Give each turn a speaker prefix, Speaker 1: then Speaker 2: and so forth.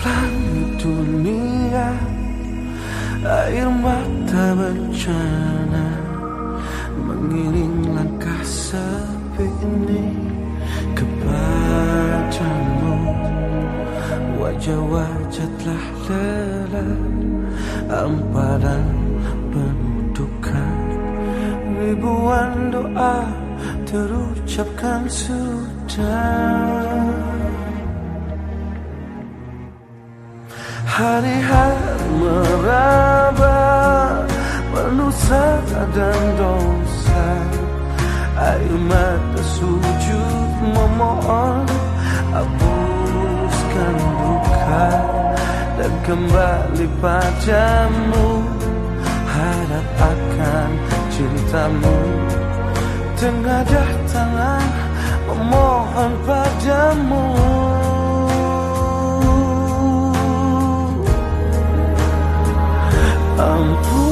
Speaker 1: langit dunia Air mata bencana Mengiring langkah sepi ini Kepadamu. Wajah-wajah telah lelah amparan dan Ribuan doa terucapkan sudah. Hari-hari meraba Menusa dan dosa. Air mata sujud memohon Hapuskan duka. Dan kembali padamu Harap akan cintamu. Tengadah tangan Ampun